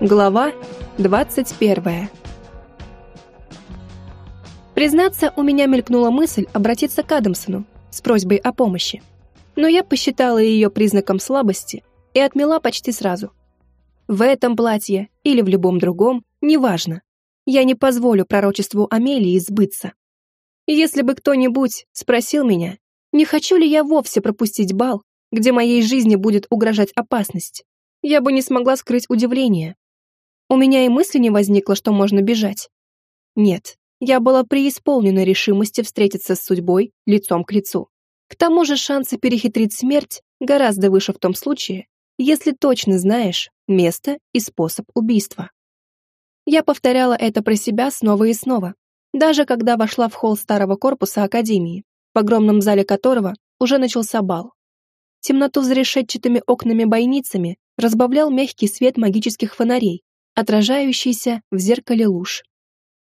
Глава 21 Признаться, у меня мелькнула мысль обратиться к Адамсону с просьбой о помощи. Но я посчитала ее признаком слабости и отмела почти сразу. В этом платье или в любом другом, неважно. Я не позволю пророчеству Амелии сбыться. Если бы кто-нибудь спросил меня, не хочу ли я вовсе пропустить бал, где моей жизни будет угрожать опасность, я бы не смогла скрыть удивление. У меня и мысли не возникло, что можно бежать. Нет, я была преисполнена решимости встретиться с судьбой лицом к лицу. К тому же шансы перехитрить смерть гораздо выше в том случае, если точно знаешь место и способ убийства. Я повторяла это про себя снова и снова, даже когда вошла в холл старого корпуса Академии, в огромном зале которого уже начался бал. Темноту за решетчатыми окнами-бойницами разбавлял мягкий свет магических фонарей, отражающийся в зеркале луж.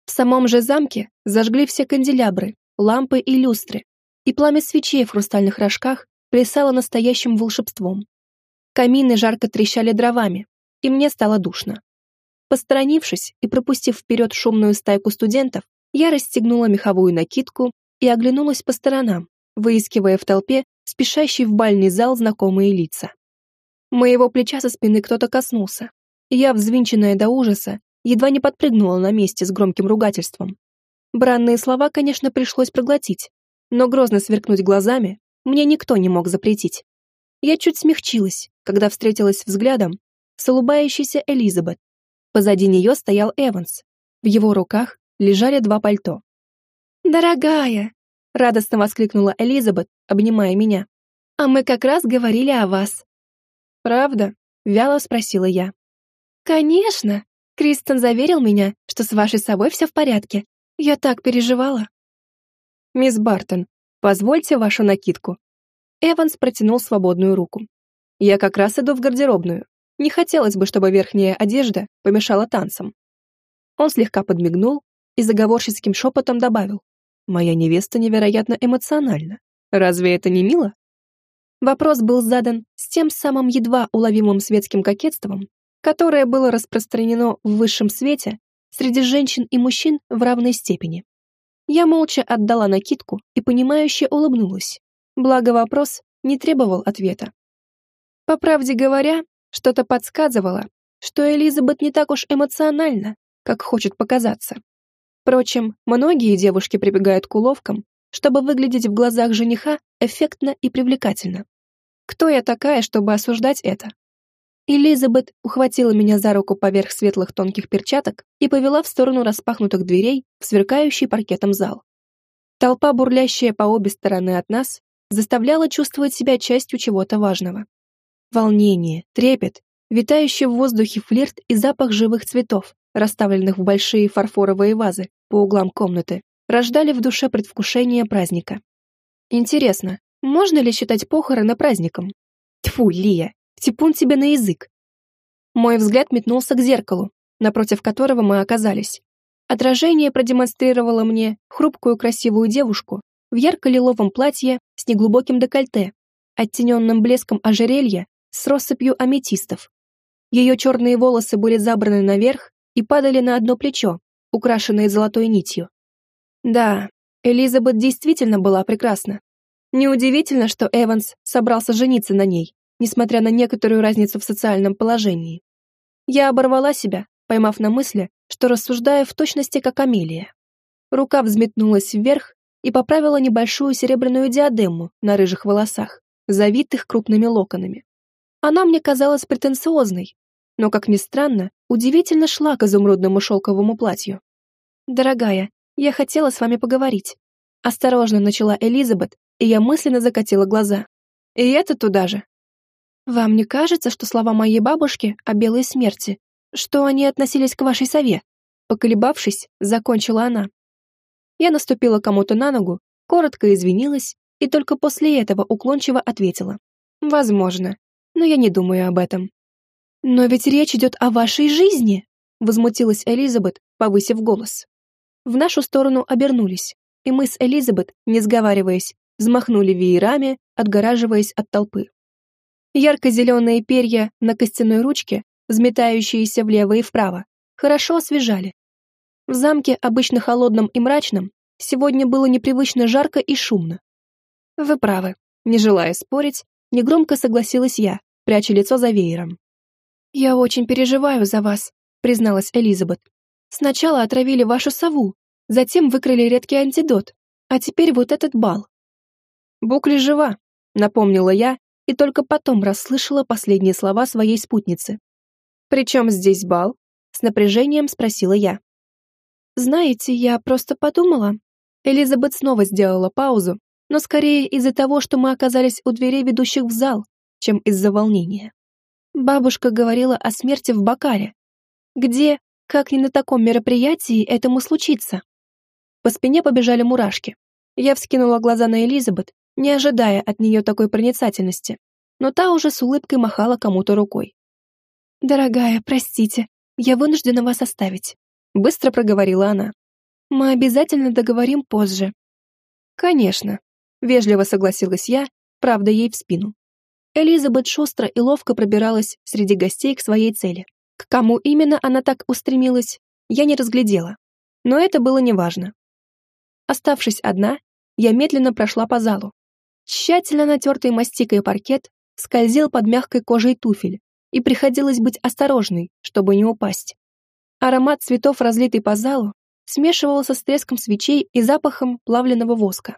В самом же замке зажгли все канделябры, лампы и люстры, и пламя свечей в хрустальных рожках плясало настоящим волшебством. Камины жарко трещали дровами, и мне стало душно. Посторонившись и пропустив вперед шумную стайку студентов, я расстегнула меховую накидку и оглянулась по сторонам, выискивая в толпе спешащий в бальный зал знакомые лица. Моего плеча со спины кто-то коснулся, я, взвинченная до ужаса, едва не подпрыгнула на месте с громким ругательством. Бранные слова, конечно, пришлось проглотить, но грозно сверкнуть глазами мне никто не мог запретить. Я чуть смягчилась, когда встретилась взглядом с улыбающейся Элизабет. Позади нее стоял Эванс. В его руках лежали два пальто. «Дорогая!» — радостно воскликнула Элизабет, обнимая меня. «А мы как раз говорили о вас». «Правда?» — вяло спросила я. «Конечно!» Кристен заверил меня, что с вашей собой все в порядке. Я так переживала. Мисс Бартон, позвольте вашу накидку. Эванс протянул свободную руку. Я как раз иду в гардеробную. Не хотелось бы, чтобы верхняя одежда помешала танцам. Он слегка подмигнул и заговорческим шепотом добавил. Моя невеста невероятно эмоциональна. Разве это не мило? Вопрос был задан с тем самым едва уловимым светским кокетством, которое было распространено в высшем свете среди женщин и мужчин в равной степени. Я молча отдала накидку и понимающе улыбнулась, благо вопрос не требовал ответа. По правде говоря, что-то подсказывало, что Элизабет не так уж эмоциональна, как хочет показаться. Впрочем, многие девушки прибегают к уловкам, чтобы выглядеть в глазах жениха эффектно и привлекательно. Кто я такая, чтобы осуждать это? Элизабет ухватила меня за руку поверх светлых тонких перчаток и повела в сторону распахнутых дверей в сверкающий паркетом зал. Толпа, бурлящая по обе стороны от нас, заставляла чувствовать себя частью чего-то важного. Волнение, трепет, витающий в воздухе флирт и запах живых цветов, расставленных в большие фарфоровые вазы по углам комнаты, рождали в душе предвкушение праздника. Интересно, можно ли считать похороны праздником? Тьфу, Лия, Типун тебе на язык. Мой взгляд метнулся к зеркалу, напротив которого мы оказались. Отражение продемонстрировало мне хрупкую красивую девушку в ярко-лиловом платье с неглубоким декольте, оттененным блеском ожерелья с россыпью аметистов. Ее черные волосы были забраны наверх и падали на одно плечо, украшенное золотой нитью. Да, Элизабет действительно была прекрасна. Неудивительно, что Эванс собрался жениться на ней несмотря на некоторую разницу в социальном положении. Я оборвала себя, поймав на мысли, что рассуждаю в точности как Амелия. Рука взметнулась вверх и поправила небольшую серебряную диадему на рыжих волосах, завитых крупными локонами. Она мне казалась претенциозной, но, как ни странно, удивительно шла к изумрудному шелковому платью. «Дорогая, я хотела с вами поговорить». Осторожно начала Элизабет, и я мысленно закатила глаза. «И это туда же?» Вам не кажется, что слова моей бабушки о белой смерти, что они относились к вашей сове? Поколебавшись, закончила она. Я наступила кому-то на ногу, коротко извинилась и только после этого уклончиво ответила. Возможно, но я не думаю об этом. Но ведь речь идет о вашей жизни, возмутилась Элизабет, повысив голос. В нашу сторону обернулись, и мы с Элизабет, не сговариваясь, взмахнули веерами, отгораживаясь от толпы. Ярко-зеленые перья на костяной ручке взметающиеся влево и вправо, хорошо освежали. В замке, обычно холодном и мрачном, сегодня было непривычно жарко и шумно. Вы правы. Не желая спорить, негромко согласилась я, пряча лицо за веером. «Я очень переживаю за вас», — призналась Элизабет. «Сначала отравили вашу сову, затем выкрали редкий антидот, а теперь вот этот бал». «Букли жива», — напомнила я, и только потом расслышала последние слова своей спутницы. «Причем здесь бал?» — с напряжением спросила я. «Знаете, я просто подумала». Элизабет снова сделала паузу, но скорее из-за того, что мы оказались у дверей, ведущих в зал, чем из-за волнения. Бабушка говорила о смерти в Бакаре. Где, как ни на таком мероприятии, этому случится? По спине побежали мурашки. Я вскинула глаза на Элизабет, не ожидая от нее такой проницательности, но та уже с улыбкой махала кому-то рукой. «Дорогая, простите, я вынуждена вас оставить», — быстро проговорила она. «Мы обязательно договорим позже». «Конечно», — вежливо согласилась я, правда ей в спину. Элизабет шустро и ловко пробиралась среди гостей к своей цели. К кому именно она так устремилась, я не разглядела. Но это было неважно. Оставшись одна, я медленно прошла по залу. Тщательно натертый мастикой паркет скользил под мягкой кожей туфель, и приходилось быть осторожной, чтобы не упасть. Аромат цветов, разлитый по залу, смешивался с треском свечей и запахом плавленного воска.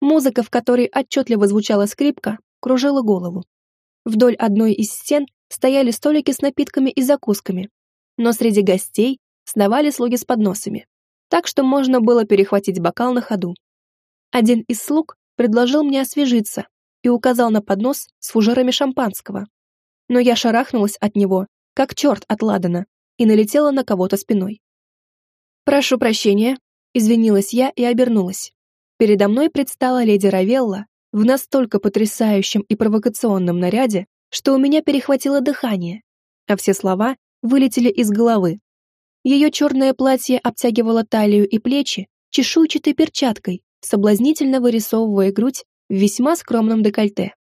Музыка, в которой отчетливо звучала скрипка, кружила голову. Вдоль одной из стен стояли столики с напитками и закусками, но среди гостей сновали слуги с подносами, так что можно было перехватить бокал на ходу. Один из слуг предложил мне освежиться и указал на поднос с фужерами шампанского. Но я шарахнулась от него, как черт от Ладана, и налетела на кого-то спиной. «Прошу прощения», — извинилась я и обернулась. Передо мной предстала леди Равелла в настолько потрясающем и провокационном наряде, что у меня перехватило дыхание, а все слова вылетели из головы. Ее черное платье обтягивало талию и плечи чешуйчатой перчаткой, соблазнительно вырисовывая грудь в весьма скромном декольте.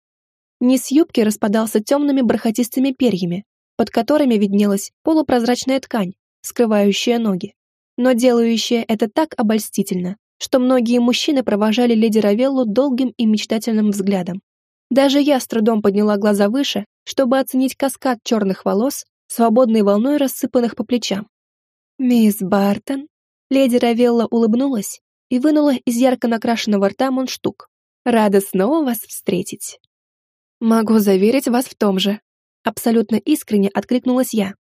Низ юбки распадался темными бархатистыми перьями, под которыми виднелась полупрозрачная ткань, скрывающая ноги, но делающая это так обольстительно, что многие мужчины провожали леди Равеллу долгим и мечтательным взглядом. Даже я с трудом подняла глаза выше, чтобы оценить каскад черных волос, свободной волной рассыпанных по плечам. «Мисс Бартон?» Леди Равелла улыбнулась и вынула из ярко накрашенного рта мундштук. «Рада снова вас встретить». «Могу заверить вас в том же», абсолютно искренне откликнулась я.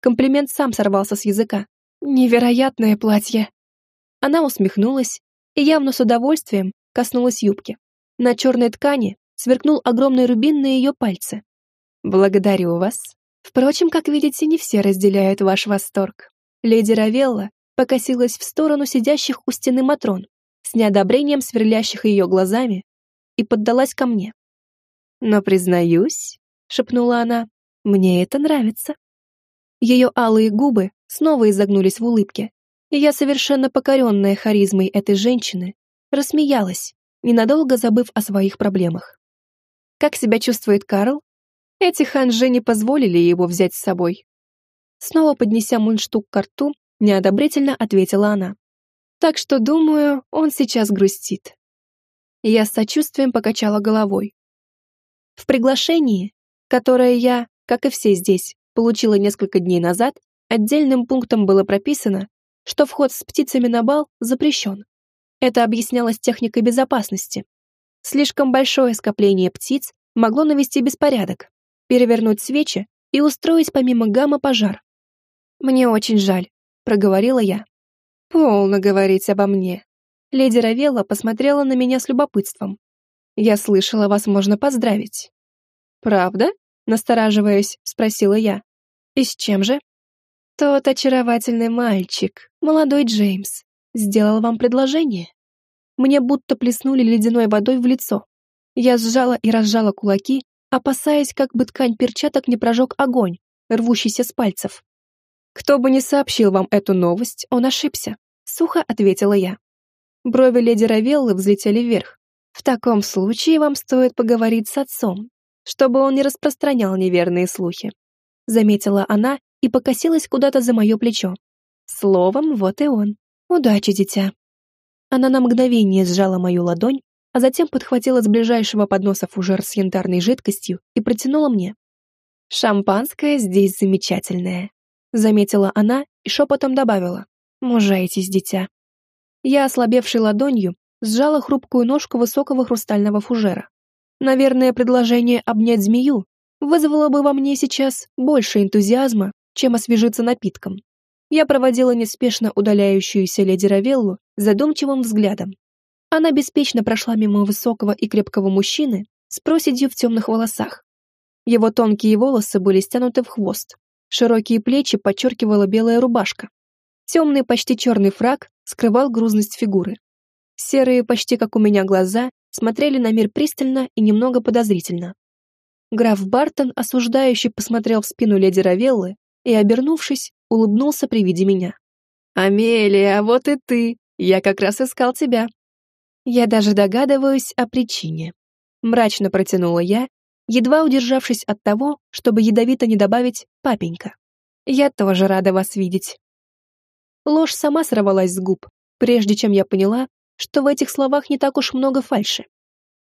Комплимент сам сорвался с языка. «Невероятное платье!» Она усмехнулась и явно с удовольствием коснулась юбки. На черной ткани сверкнул огромный рубин на ее пальце. «Благодарю вас. Впрочем, как видите, не все разделяют ваш восторг». Леди Равелла покосилась в сторону сидящих у стены Матрон, с неодобрением сверлящих ее глазами, и поддалась ко мне. «Но, признаюсь», — шепнула она, — «мне это нравится». Ее алые губы снова изогнулись в улыбке, и я, совершенно покоренная харизмой этой женщины, рассмеялась, ненадолго забыв о своих проблемах. Как себя чувствует Карл? Эти ханжи не позволили его взять с собой. Снова поднеся мундштук к рту, неодобрительно ответила она. Так что, думаю, он сейчас грустит. Я с сочувствием покачала головой. В приглашении, которое я, как и все здесь, получила несколько дней назад, отдельным пунктом было прописано, что вход с птицами на бал запрещен. Это объяснялось техникой безопасности. Слишком большое скопление птиц могло навести беспорядок, перевернуть свечи и устроить помимо гамма пожар. «Мне очень жаль», — проговорила я. «Полно говорить обо мне». Леди Равелла посмотрела на меня с любопытством. «Я слышала, вас можно поздравить». «Правда?» — настораживаясь, спросила я. «И с чем же?» Тот очаровательный мальчик, молодой Джеймс, сделал вам предложение? Мне будто плеснули ледяной водой в лицо. Я сжала и разжала кулаки, опасаясь, как бы ткань перчаток не прожег огонь, рвущийся с пальцев. «Кто бы не сообщил вам эту новость, он ошибся», — сухо ответила я. Брови леди Равеллы взлетели вверх. «В таком случае вам стоит поговорить с отцом, чтобы он не распространял неверные слухи. заметила она и покосилась куда-то за мое плечо. Словом, вот и он. Удачи, дитя. Она на мгновение сжала мою ладонь, а затем подхватила с ближайшего подноса фужер с янтарной жидкостью и протянула мне. «Шампанское здесь замечательное», — заметила она и шепотом добавила. «Мужайтесь, дитя». Я, ослабевшей ладонью, сжала хрупкую ножку высокого хрустального фужера. Наверное, предложение обнять змею вызвало бы во мне сейчас больше энтузиазма, чем освежиться напитком. Я проводила неспешно удаляющуюся леди Равеллу задумчивым взглядом. Она беспечно прошла мимо высокого и крепкого мужчины с проседью в темных волосах. Его тонкие волосы были стянуты в хвост, широкие плечи подчеркивала белая рубашка. Темный, почти черный фраг скрывал грузность фигуры. Серые, почти как у меня, глаза смотрели на мир пристально и немного подозрительно. Граф Бартон осуждающий посмотрел в спину леди Равеллы и, обернувшись, улыбнулся при виде меня. «Амелия, вот и ты! Я как раз искал тебя!» Я даже догадываюсь о причине. Мрачно протянула я, едва удержавшись от того, чтобы ядовито не добавить «папенька». «Я тоже рада вас видеть». Ложь сама сорвалась с губ, прежде чем я поняла, что в этих словах не так уж много фальши.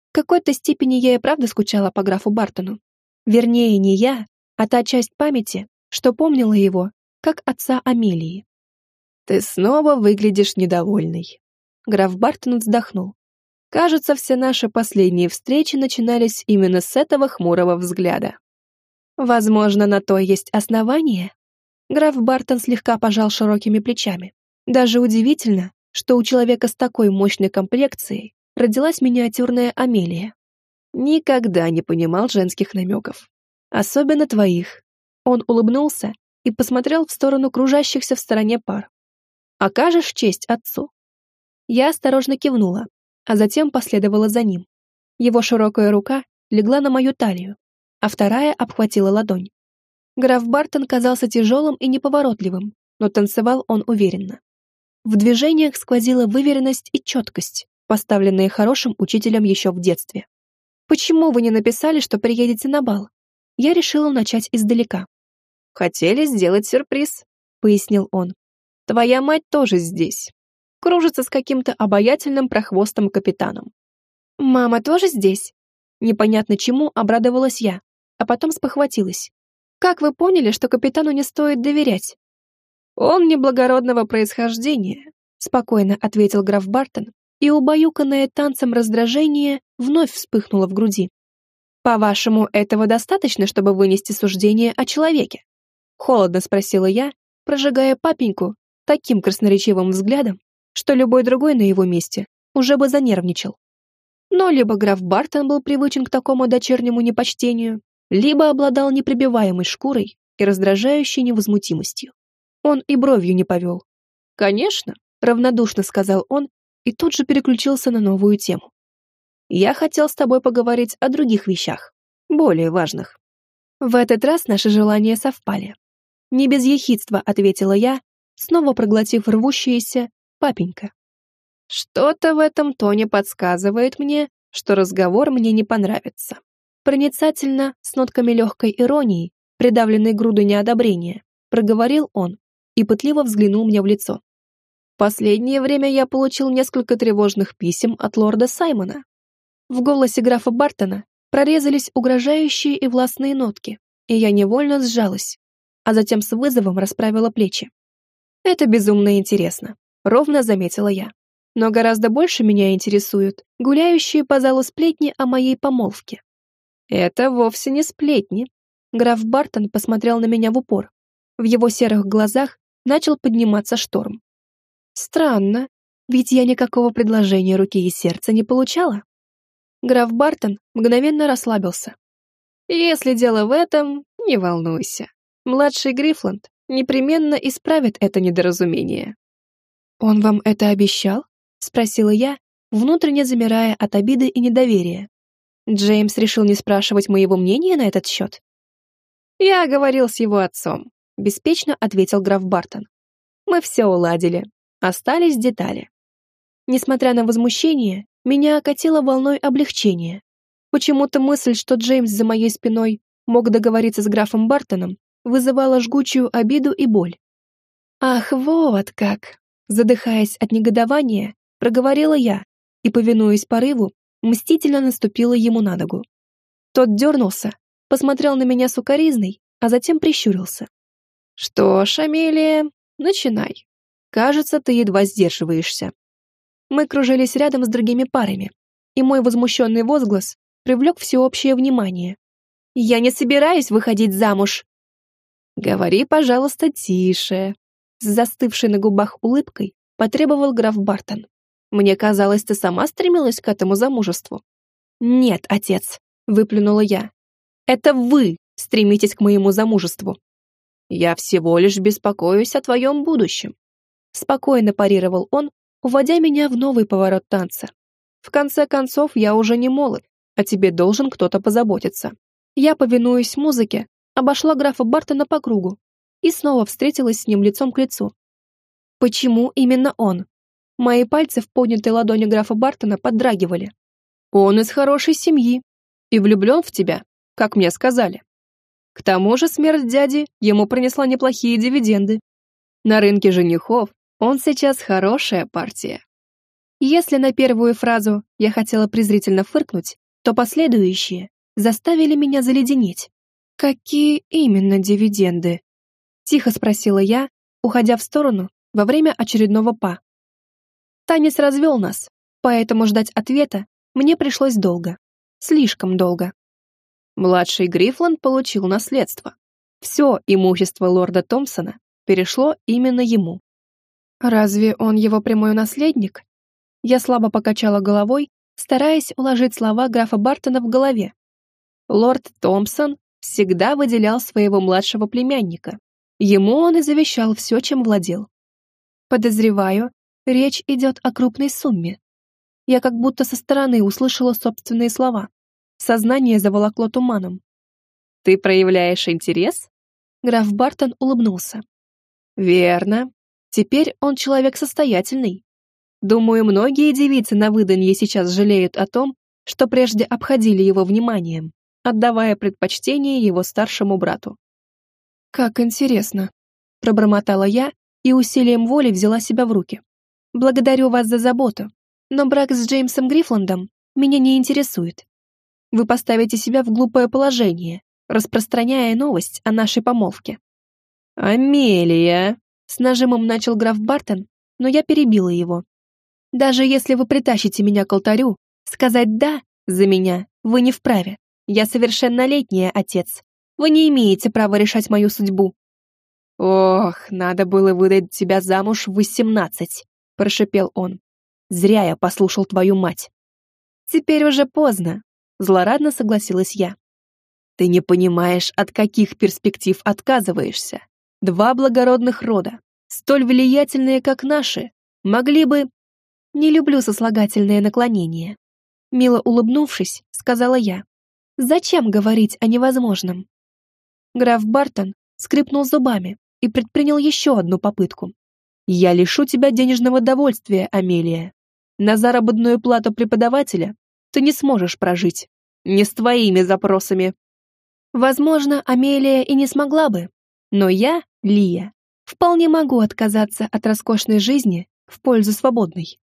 В какой-то степени я и правда скучала по графу Бартону. Вернее, не я, а та часть памяти, что помнила его, как отца Амелии. «Ты снова выглядишь недовольной». Граф Бартон вздохнул. Кажется, все наши последние встречи начинались именно с этого хмурого взгляда. Возможно, на то есть основание. Граф Бартон слегка пожал широкими плечами. Даже удивительно, что у человека с такой мощной комплекцией родилась миниатюрная Амелия. Никогда не понимал женских намеков. Особенно твоих. Он улыбнулся и посмотрел в сторону кружащихся в стороне пар. «Окажешь честь отцу?» Я осторожно кивнула, а затем последовала за ним. Его широкая рука легла на мою талию, а вторая обхватила ладонь. Граф Бартон казался тяжелым и неповоротливым, но танцевал он уверенно. В движениях сквозила выверенность и четкость, поставленные хорошим учителем еще в детстве. «Почему вы не написали, что приедете на бал?» Я решила начать издалека. «Хотели сделать сюрприз», — пояснил он. «Твоя мать тоже здесь кружится с каким-то обаятельным прохвостым капитаном. «Мама тоже здесь?» Непонятно чему обрадовалась я, а потом спохватилась. «Как вы поняли, что капитану не стоит доверять?» «Он неблагородного происхождения», спокойно ответил граф Бартон, и убаюканное танцем раздражение вновь вспыхнуло в груди. «По-вашему, этого достаточно, чтобы вынести суждение о человеке?» Холодно спросила я, прожигая папеньку таким красноречивым взглядом, что любой другой на его месте уже бы занервничал. Но либо граф Бартон был привычен к такому дочернему непочтению, либо обладал непробиваемой шкурой и раздражающей невозмутимостью. Он и бровью не повел. «Конечно», — равнодушно сказал он и тут же переключился на новую тему. «Я хотел с тобой поговорить о других вещах, более важных». В этот раз наши желания совпали. Не без ехидства ответила я, снова проглотив рвущееся папенька. Что-то в этом тоне подсказывает мне, что разговор мне не понравится. Проницательно, с нотками легкой иронии, придавленной грудой неодобрения, проговорил он и пытливо взглянул мне в лицо. Последнее время я получил несколько тревожных писем от лорда Саймона. В голосе графа Бартона прорезались угрожающие и властные нотки, и я невольно сжалась, а затем с вызовом расправила плечи. Это безумно интересно ровно заметила я. Но гораздо больше меня интересуют гуляющие по залу сплетни о моей помолвке. Это вовсе не сплетни. Граф Бартон посмотрел на меня в упор. В его серых глазах начал подниматься шторм. Странно, ведь я никакого предложения руки и сердца не получала. Граф Бартон мгновенно расслабился. Если дело в этом, не волнуйся. Младший Грифланд непременно исправит это недоразумение. «Он вам это обещал?» — спросила я, внутренне замирая от обиды и недоверия. Джеймс решил не спрашивать моего мнения на этот счет. «Я говорил с его отцом», — беспечно ответил граф Бартон. «Мы все уладили. Остались детали». Несмотря на возмущение, меня окатило волной облегчения. Почему-то мысль, что Джеймс за моей спиной мог договориться с графом Бартоном, вызывало жгучую обиду и боль. «Ах, вот как!» Задыхаясь от негодования, проговорила я и, повинуясь порыву, мстительно наступила ему на ногу. Тот дернулся, посмотрел на меня сукоризной, а затем прищурился. «Что ж, Амелия, начинай. Кажется, ты едва сдерживаешься». Мы кружились рядом с другими парами, и мой возмущенный возглас привлек всеобщее внимание. «Я не собираюсь выходить замуж!» «Говори, пожалуйста, тише», с застывшей на губах улыбкой потребовал граф Бартон. «Мне казалось, ты сама стремилась к этому замужеству». «Нет, отец», — выплюнула я. «Это вы стремитесь к моему замужеству». «Я всего лишь беспокоюсь о твоем будущем», — спокойно парировал он, уводя меня в новый поворот танца. «В конце концов, я уже не молод, а тебе должен кто-то позаботиться». Я, повинуясь музыке, обошла графа Бартона по кругу, и снова встретилась с ним лицом к лицу. Почему именно он? Мои пальцы в поднятой ладони графа Бартона поддрагивали. Он из хорошей семьи и влюблен в тебя, как мне сказали. К тому же смерть дяди ему принесла неплохие дивиденды. На рынке женихов он сейчас хорошая партия. Если на первую фразу я хотела презрительно фыркнуть, то последующие заставили меня заледенеть. Какие именно дивиденды? Тихо спросила я, уходя в сторону во время очередного па. Танец развел нас, поэтому ждать ответа мне пришлось долго. Слишком долго. Младший Грифланд получил наследство. Все имущество лорда Томпсона перешло именно ему. Разве он его прямой наследник? Я слабо покачала головой, стараясь уложить слова графа Бартона в голове. Лорд Томпсон всегда выделял своего младшего племянника, Ему он и завещал все, чем владел. Подозреваю, речь идет о крупной сумме. Я как будто со стороны услышала собственные слова. Сознание заволокло туманом. «Ты проявляешь интерес?» Граф Бартон улыбнулся. «Верно. Теперь он человек состоятельный. Думаю, многие девицы на выданье сейчас жалеют о том, что прежде обходили его вниманием, отдавая предпочтение его старшему брату. «Как интересно», — пробормотала я и усилием воли взяла себя в руки. «Благодарю вас за заботу, но брак с Джеймсом Грифландом меня не интересует. Вы поставите себя в глупое положение, распространяя новость о нашей помолвке». «Амелия!» — с нажимом начал граф Бартон, но я перебила его. «Даже если вы притащите меня к алтарю, сказать «да» за меня вы не вправе. Я совершеннолетняя, отец, вы не имеете права решать мою судьбу». «Ох, надо было выдать тебя замуж в восемнадцать», — прошепел он. «Зря я послушал твою мать». «Теперь уже поздно», — злорадно согласилась я. «Ты не понимаешь, от каких перспектив отказываешься. Два благородных рода, столь влиятельные, как наши, могли бы...» «Не люблю сослагательное наклонение», — мило улыбнувшись, сказала я. «Зачем говорить о невозможном?» Граф Бартон скрипнул зубами и предпринял еще одну попытку. «Я лишу тебя денежного довольствия, Амелия. На заработную плату преподавателя ты не сможешь прожить. Не с твоими запросами». Возможно, Амелия и не смогла бы, но я, Лия, вполне могу отказаться от роскошной жизни в пользу свободной.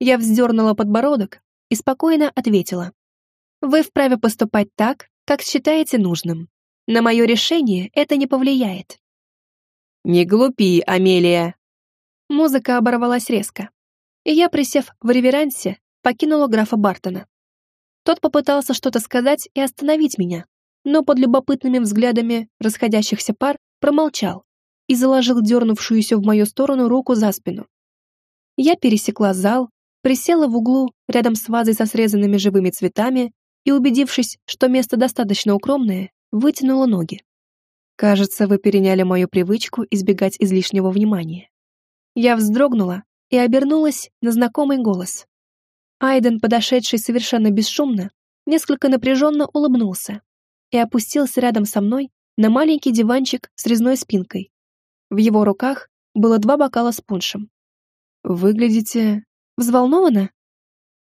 Я вздернула подбородок и спокойно ответила. Вы вправе поступать так, как считаете нужным. На мое решение это не повлияет. «Не глупи, Амелия!» Музыка оборвалась резко, и я, присев в реверансе, покинула графа Бартона. Тот попытался что-то сказать и остановить меня, но под любопытными взглядами расходящихся пар промолчал и заложил дернувшуюся в мою сторону руку за спину. Я пересекла зал, присела в углу рядом с вазой со срезанными живыми цветами и, убедившись, что место достаточно укромное, вытянула ноги. Кажется, вы переняли мою привычку избегать излишнего внимания. Я вздрогнула и обернулась на знакомый голос. Айден, подошедший совершенно бесшумно, несколько напряженно улыбнулся и опустился рядом со мной на маленький диванчик с резной спинкой. В его руках было два бокала с пуншем. «Выглядите взволнованно?»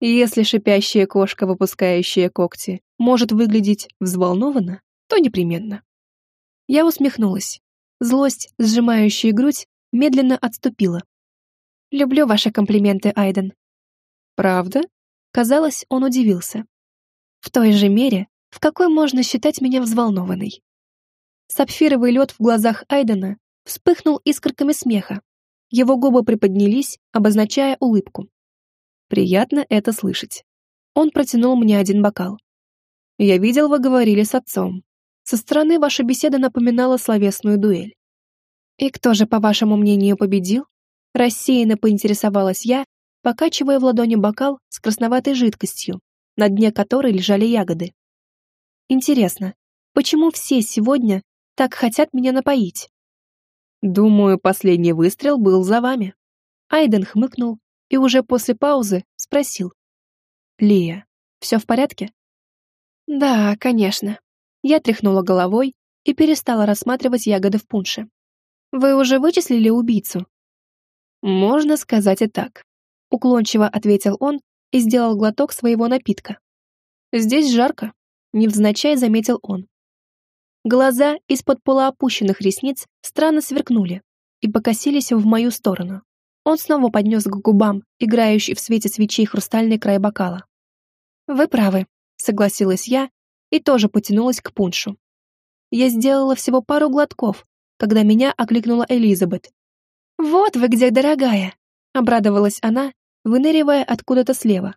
Если шипящая кошка, выпускающая когти, может выглядеть взволнованно, то непременно. Я усмехнулась. Злость, сжимающая грудь, медленно отступила. «Люблю ваши комплименты, Айден». «Правда?» Казалось, он удивился. «В той же мере, в какой можно считать меня взволнованной». Сапфировый лед в глазах Айдена вспыхнул искорками смеха. Его губы приподнялись, обозначая улыбку. Приятно это слышать. Он протянул мне один бокал. Я видел, вы говорили с отцом. Со стороны ваша беседа напоминала словесную дуэль. И кто же, по вашему мнению, победил? Рассеянно поинтересовалась я, покачивая в ладони бокал с красноватой жидкостью, на дне которой лежали ягоды. Интересно, почему все сегодня так хотят меня напоить? Думаю, последний выстрел был за вами. Айден хмыкнул и уже после паузы спросил. Лия, все в порядке? Да, конечно. Я тряхнула головой и перестала рассматривать ягоды в пунше. Вы уже вычислили убийцу? Можно сказать и так. Уклончиво ответил он и сделал глоток своего напитка. Здесь жарко, невзначай заметил он. Глаза из-под полуопущенных ресниц странно сверкнули и покосились в мою сторону. Он снова поднес к губам, играющий в свете свечей хрустальный край бокала. «Вы правы», — согласилась я и тоже потянулась к пуншу. Я сделала всего пару глотков, когда меня окликнула Элизабет. «Вот вы где, дорогая!» — обрадовалась она, выныривая откуда-то слева.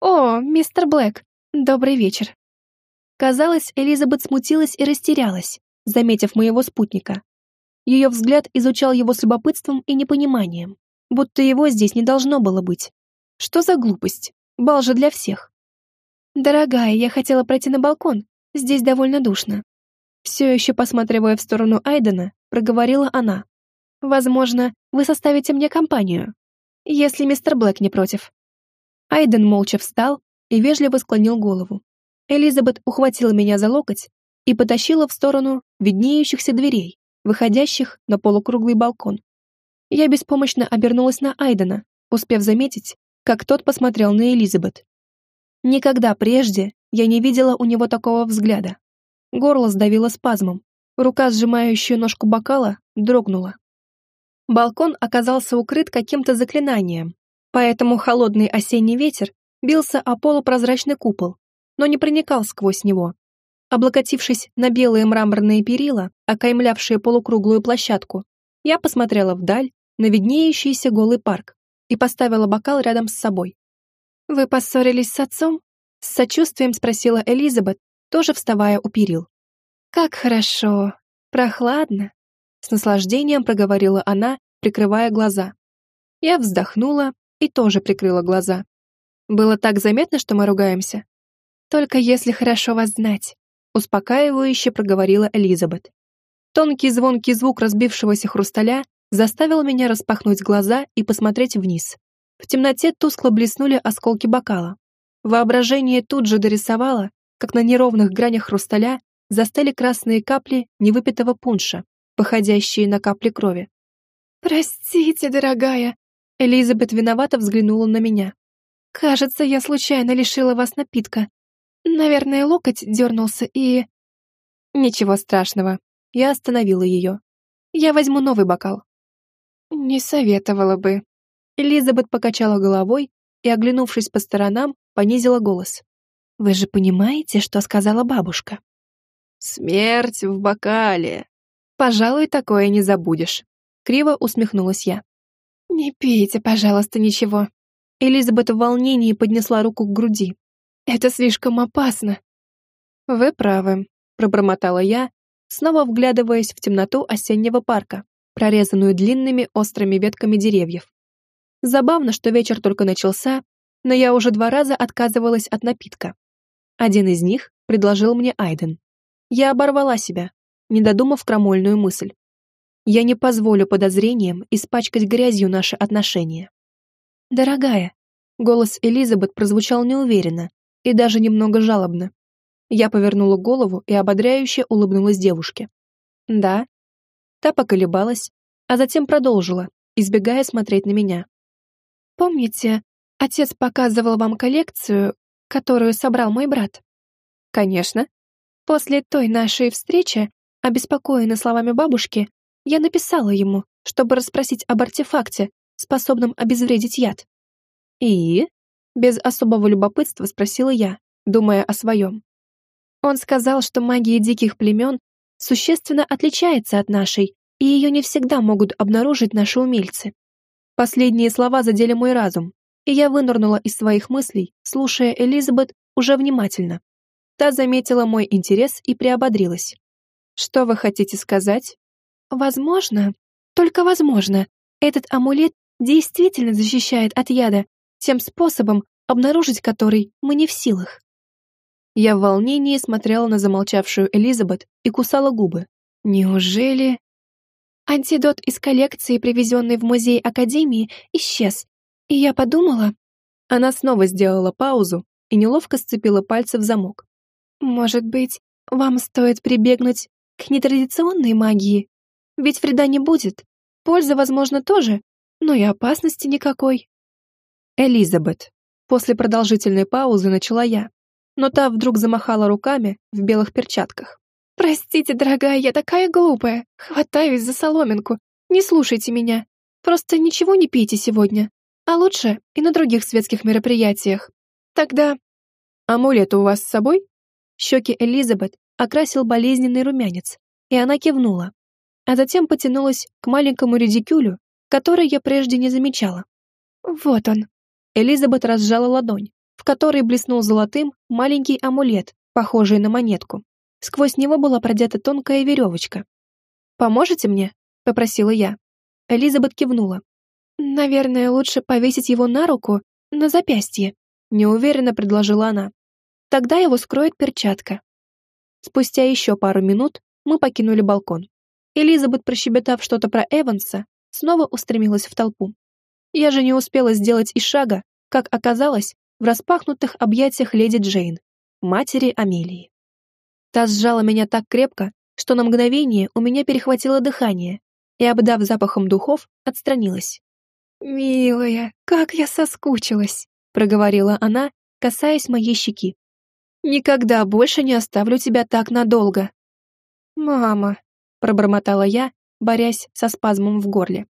«О, мистер Блэк, добрый вечер!» Казалось, Элизабет смутилась и растерялась, заметив моего спутника. Ее взгляд изучал его с любопытством и непониманием, будто его здесь не должно было быть. Что за глупость? Бал же для всех. «Дорогая, я хотела пройти на балкон. Здесь довольно душно». Все еще посматривая в сторону Айдена, проговорила она. «Возможно, вы составите мне компанию, если мистер Блэк не против». Айден молча встал и вежливо склонил голову. Элизабет ухватила меня за локоть и потащила в сторону виднеющихся дверей, выходящих на полукруглый балкон. Я беспомощно обернулась на Айдена, успев заметить, как тот посмотрел на Элизабет. Никогда прежде я не видела у него такого взгляда. Горло сдавило спазмом, рука, сжимающая ножку бокала, дрогнула. Балкон оказался укрыт каким-то заклинанием, поэтому холодный осенний ветер бился о полупрозрачный купол, но не проникал сквозь него. Облокотившись на белые мраморные перила, окаймлявшие полукруглую площадку, я посмотрела вдаль на виднеющийся голый парк и поставила бокал рядом с собой. «Вы поссорились с отцом?» С сочувствием спросила Элизабет, тоже вставая у перил. «Как хорошо, прохладно», с наслаждением проговорила она, прикрывая глаза. Я вздохнула и тоже прикрыла глаза. Было так заметно, что мы ругаемся. Только если хорошо вас знать, успокаивающе проговорила Элизабет. Тонкий звонкий звук разбившегося хрусталя заставил меня распахнуть глаза и посмотреть вниз. В темноте тускло блеснули осколки бокала. Воображение тут же дорисовало, как на неровных гранях хрусталя застыли красные капли невыпитого пунша, походящие на капли крови. «Простите, дорогая!» Элизабет виновато взглянула на меня. «Кажется, я случайно лишила вас напитка. Наверное, локоть дернулся и...» «Ничего страшного». Я остановила ее. «Я возьму новый бокал». «Не советовала бы». Элизабет покачала головой и, оглянувшись по сторонам, понизила голос. «Вы же понимаете, что сказала бабушка?» «Смерть в бокале». «Пожалуй, такое не забудешь», — криво усмехнулась я. «Не пейте, пожалуйста, ничего». Элизабет в волнении поднесла руку к груди. Это слишком опасно. Вы правы, пробормотала я, снова вглядываясь в темноту осеннего парка, прорезанную длинными острыми ветками деревьев. Забавно, что вечер только начался, но я уже два раза отказывалась от напитка. Один из них предложил мне Айден. Я оборвала себя, не додумав крамольную мысль. Я не позволю подозрениям испачкать грязью наши отношения. «Дорогая», — голос Элизабет прозвучал неуверенно, и даже немного жалобно. Я повернула голову и ободряюще улыбнулась девушке. «Да». Та поколебалась, а затем продолжила, избегая смотреть на меня. «Помните, отец показывал вам коллекцию, которую собрал мой брат?» «Конечно». «После той нашей встречи Обеспокоенная словами бабушки, я написала ему, чтобы расспросить об артефакте, способном обезвредить яд. «И?» — без особого любопытства спросила я, думая о своем. Он сказал, что магия диких племен существенно отличается от нашей, и ее не всегда могут обнаружить наши умельцы. Последние слова задели мой разум, и я вынырнула из своих мыслей, слушая Элизабет уже внимательно. Та заметила мой интерес и приободрилась. «Что вы хотите сказать?» «Возможно, только возможно, этот амулет действительно защищает от яда, тем способом, обнаружить который мы не в силах. Я в волнении смотрела на замолчавшую Элизабет и кусала губы. Неужели... Антидот из коллекции, привезенной в музей Академии, исчез. И я подумала... Она снова сделала паузу и неловко сцепила пальцы в замок. Может быть, вам стоит прибегнуть к нетрадиционной магии? Ведь вреда не будет. Польза, возможно, тоже, но и опасности никакой. Элизабет. После продолжительной паузы начала я, но та вдруг замахала руками в белых перчатках. «Простите, дорогая, я такая глупая. Хватаюсь за соломинку. Не слушайте меня. Просто ничего не пейте сегодня. А лучше и на других светских мероприятиях. Тогда...» «Амулет у вас с собой?» Щеки Элизабет окрасил болезненный румянец, и она кивнула. А затем потянулась к маленькому редикюлю, который я прежде не замечала. «Вот он». Элизабет разжала ладонь, в которой блеснул золотым маленький амулет, похожий на монетку. Сквозь него была продета тонкая веревочка. «Поможете мне?» — попросила я. Элизабет кивнула. «Наверное, лучше повесить его на руку, на запястье», — неуверенно предложила она. «Тогда его скроет перчатка». Спустя еще пару минут мы покинули балкон. Элизабет, прощебетав что-то про Эванса, снова устремилась в толпу. Я же не успела сделать и шага, как оказалось, в распахнутых объятиях леди Джейн, матери Амелии. Та сжала меня так крепко, что на мгновение у меня перехватило дыхание, и, обдав запахом духов, отстранилась. «Милая, как я соскучилась!» — проговорила она, касаясь моей щеки. «Никогда больше не оставлю тебя так надолго!» «Мама!» — пробормотала я, борясь со спазмом в горле.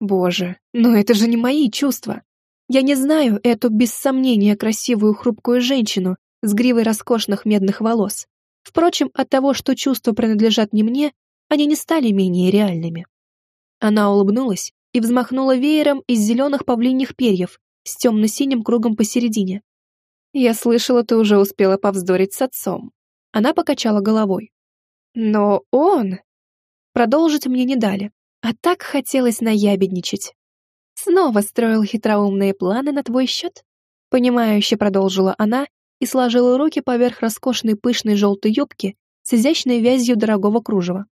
«Боже, но это же не мои чувства!» Я не знаю эту, без сомнения, красивую хрупкую женщину с гривой роскошных медных волос. Впрочем, от того, что чувства принадлежат не мне, они не стали менее реальными. Она улыбнулась и взмахнула веером из зеленых павлиньих перьев с темно-синим кругом посередине. «Я слышала, ты уже успела повздорить с отцом». Она покачала головой. «Но он...» Продолжить мне не дали, а так хотелось наябедничать. Снова строил хитроумные планы на твой счет?» Понимающе продолжила она и сложила руки поверх роскошной пышной желтой юбки с изящной вязью дорогого кружева.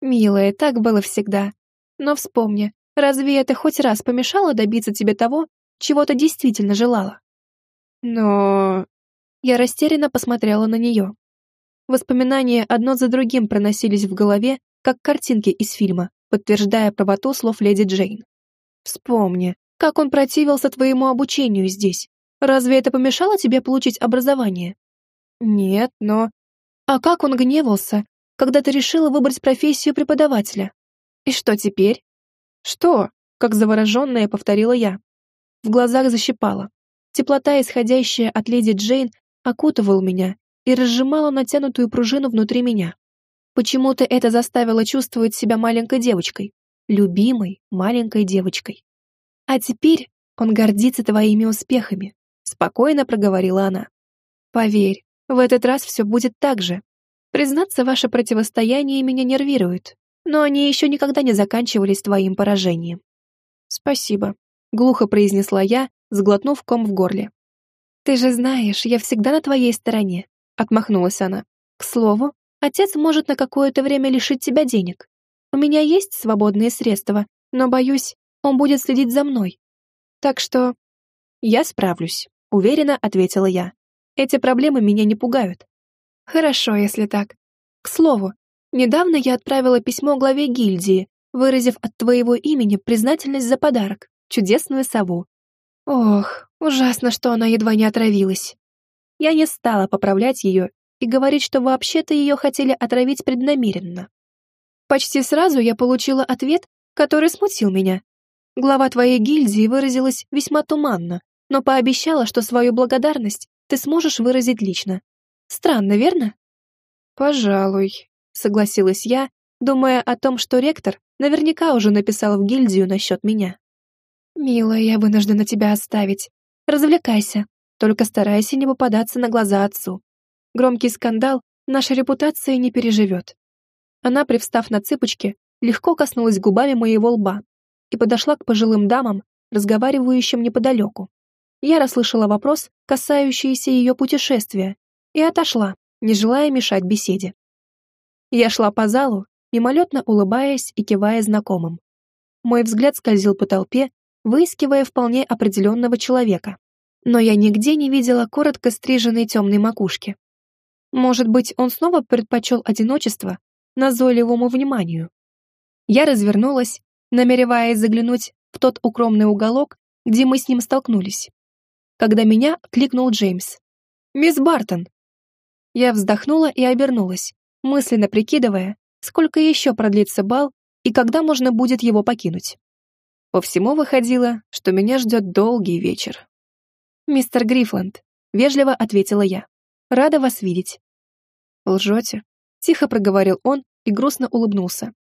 «Милая, так было всегда. Но вспомни, разве это хоть раз помешало добиться тебе того, чего ты действительно желала?» «Но...» Я растерянно посмотрела на нее. Воспоминания одно за другим проносились в голове, как картинки из фильма, подтверждая правоту слов леди Джейн. Вспомни, как он противился твоему обучению здесь. Разве это помешало тебе получить образование? Нет, но... А как он гневался, когда ты решила выбрать профессию преподавателя? И что теперь? Что? Как завороженная повторила я. В глазах защипала. Теплота, исходящая от леди Джейн, окутывала меня и разжимала натянутую пружину внутри меня. Почему-то это заставило чувствовать себя маленькой девочкой, любимой маленькой девочкой. А теперь он гордится твоими успехами, спокойно проговорила она. Поверь, в этот раз все будет так же. Признаться, ваше противостояние меня нервирует, но они еще никогда не заканчивались твоим поражением. Спасибо, глухо произнесла я, сглотнув ком в горле. Ты же знаешь, я всегда на твоей стороне, отмахнулась она. К слову, отец может на какое-то время лишить тебя денег. У меня есть свободные средства, но, боюсь, он будет следить за мной. Так что... Я справлюсь, уверенно ответила я. Эти проблемы меня не пугают. Хорошо, если так. К слову, недавно я отправила письмо главе гильдии, выразив от твоего имени признательность за подарок, чудесную сову. Ох, ужасно, что она едва не отравилась. Я не стала поправлять ее и говорить, что вообще-то ее хотели отравить преднамеренно. Почти сразу я получила ответ, который смутил меня. Глава твоей гильдии выразилась весьма туманно, но пообещала, что свою благодарность ты сможешь выразить лично. Странно, верно? Пожалуй, согласилась я, думая о том, что ректор наверняка уже написал в гильдию насчет меня. «Милая, я вынуждена тебя оставить. Развлекайся, только старайся не попадаться на глаза отцу. Громкий скандал наша репутация не переживет». Она, привстав на цыпочки, легко коснулась губами моего лба и подошла к пожилым дамам, разговаривающим неподалеку. Я расслышала вопрос, касающийся ее путешествия, и отошла, не желая мешать беседе. Я шла по залу, мимолетно улыбаясь и кивая знакомым. Мой взгляд скользил по толпе, выискивая вполне определенного человека. Но я нигде не видела коротко стриженной темной макушки. Может быть, он снова предпочел одиночество назойливому вниманию. Я развернулась, намереваясь заглянуть в тот укромный уголок, где мы с ним столкнулись. Когда меня кликнул Джеймс. «Мисс Бартон!» Я вздохнула и обернулась, мысленно прикидывая, сколько еще продлится бал и когда можно будет его покинуть. По всему выходило, что меня ждет долгий вечер. «Мистер Грифланд», — вежливо ответила я, — «рада вас видеть». «Лжете?» — тихо проговорил он и грустно улыбнулся.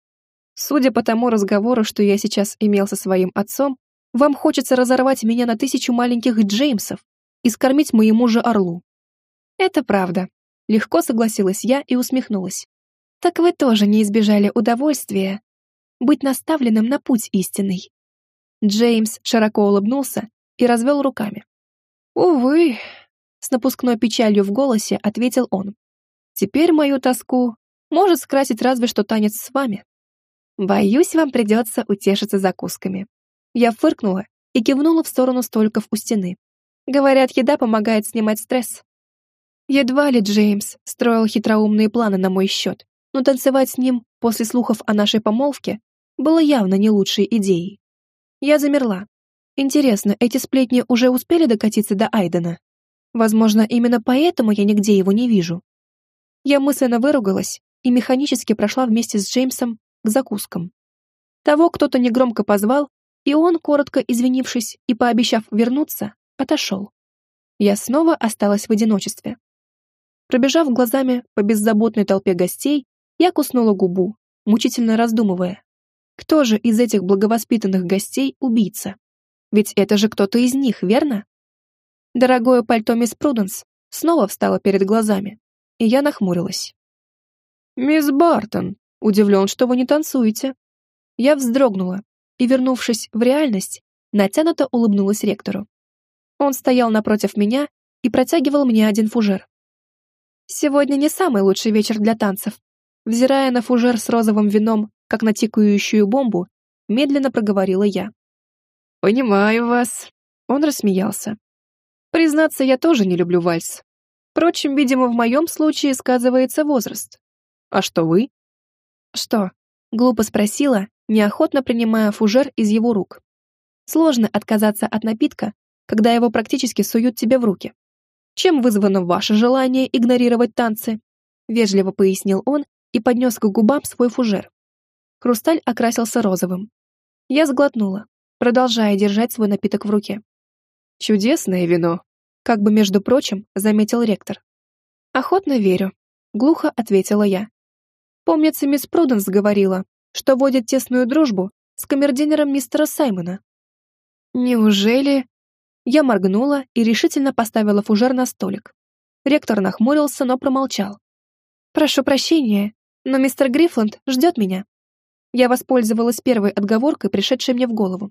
«Судя по тому разговору, что я сейчас имел со своим отцом, вам хочется разорвать меня на тысячу маленьких Джеймсов и скормить моему же орлу». «Это правда», — легко согласилась я и усмехнулась. Так вы тоже не избежали удовольствия быть наставленным на путь истинный. Джеймс широко улыбнулся и развел руками. «Увы», — с напускной печалью в голосе ответил он. «Теперь мою тоску может скрасить разве что танец с вами. Боюсь, вам придется утешиться закусками». Я фыркнула и кивнула в сторону столиков у стены. Говорят, еда помогает снимать стресс. Едва ли Джеймс строил хитроумные планы на мой счет, но танцевать с ним после слухов о нашей помолвке было явно не лучшей идеей. Я замерла. Интересно, эти сплетни уже успели докатиться до Айдена? Возможно, именно поэтому я нигде его не вижу. Я мысленно выругалась и механически прошла вместе с Джеймсом к закускам. Того кто-то негромко позвал, и он, коротко извинившись и пообещав вернуться, отошел. Я снова осталась в одиночестве. Пробежав глазами по беззаботной толпе гостей, я куснула губу, мучительно раздумывая. Кто же из этих благовоспитанных гостей убийца? Ведь это же кто-то из них, верно? Дорогое пальто мисс Пруденс снова встало перед глазами, и я нахмурилась. «Мисс Бартон, удивлен, что вы не танцуете». Я вздрогнула и, вернувшись в реальность, натянуто улыбнулась ректору. Он стоял напротив меня и протягивал мне один фужер. «Сегодня не самый лучший вечер для танцев», Взирая на фужер с розовым вином, как на тикающую бомбу, медленно проговорила я. «Понимаю вас». Он рассмеялся. «Признаться, я тоже не люблю вальс. Впрочем, видимо, в моем случае сказывается возраст. А что вы?» «Что?» — глупо спросила, неохотно принимая фужер из его рук. Сложно отказаться от напитка, когда его практически суют тебе в руки. Чем вызвано ваше желание игнорировать танцы? Вежливо пояснил он, и поднес к губам свой фужер. Хрусталь окрасился розовым. Я сглотнула, продолжая держать свой напиток в руке. «Чудесное вино», — как бы, между прочим, заметил ректор. «Охотно верю», — глухо ответила я. Помнится, мисс Пруденс говорила, что водит тесную дружбу с камердинером мистера Саймона. Неужели... Я моргнула и решительно поставила фужер на столик. Ректор нахмурился, но промолчал. «Прошу прощения, но мистер Грифланд ждет меня. Я воспользовалась первой отговоркой, пришедшей мне в голову.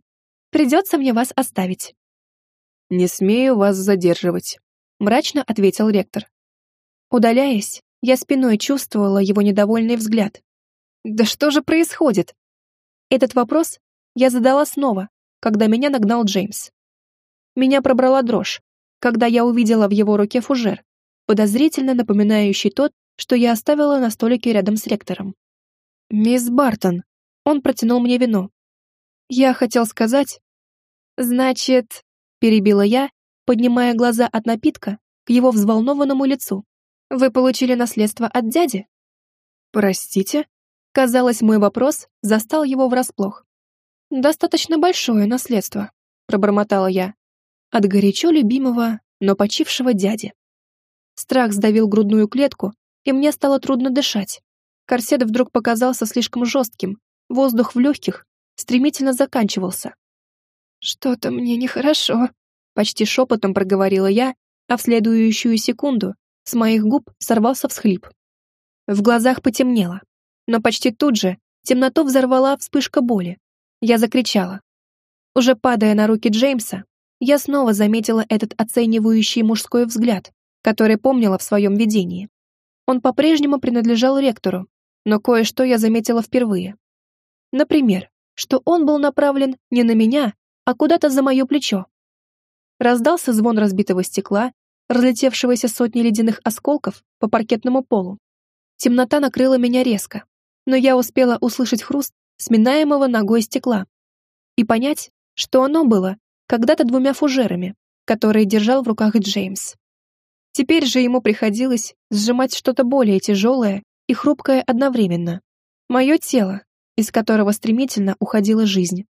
Придется мне вас оставить. Не смею вас задерживать, мрачно ответил ректор. Удаляясь, я спиной чувствовала его недовольный взгляд. Да что же происходит? Этот вопрос я задала снова, когда меня нагнал Джеймс. Меня пробрала дрожь, когда я увидела в его руке фужер, подозрительно напоминающий тот, что я оставила на столике рядом с ректором. «Мисс Бартон», он протянул мне вино. Я хотел сказать... «Значит...» — перебила я, поднимая глаза от напитка к его взволнованному лицу. «Вы получили наследство от дяди?» «Простите?» Казалось, мой вопрос застал его врасплох. «Достаточно большое наследство», — пробормотала я. «От горячо любимого, но почившего дяди». Страх сдавил грудную клетку, и мне стало трудно дышать. Корсет вдруг показался слишком жестким, воздух в легких стремительно заканчивался. «Что-то мне нехорошо», — почти шепотом проговорила я, а в следующую секунду с моих губ сорвался всхлип. В глазах потемнело, но почти тут же темноту взорвала вспышка боли. Я закричала. Уже падая на руки Джеймса, я снова заметила этот оценивающий мужской взгляд, который помнила в своем видении. Он по-прежнему принадлежал ректору, но кое-что я заметила впервые. Например, что он был направлен не на меня, а куда-то за мое плечо. Раздался звон разбитого стекла, разлетевшегося сотни ледяных осколков по паркетному полу. Темнота накрыла меня резко, но я успела услышать хруст сминаемого ногой стекла и понять, что оно было когда-то двумя фужерами, которые держал в руках Джеймс. Теперь же ему приходилось сжимать что-то более тяжелое и хрупкое одновременно. Мое тело, из которого стремительно уходила жизнь.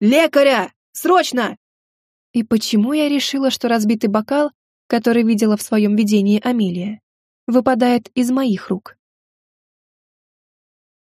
«Лекаря! Срочно!» И почему я решила, что разбитый бокал, который видела в своем видении Амелия, выпадает из моих рук?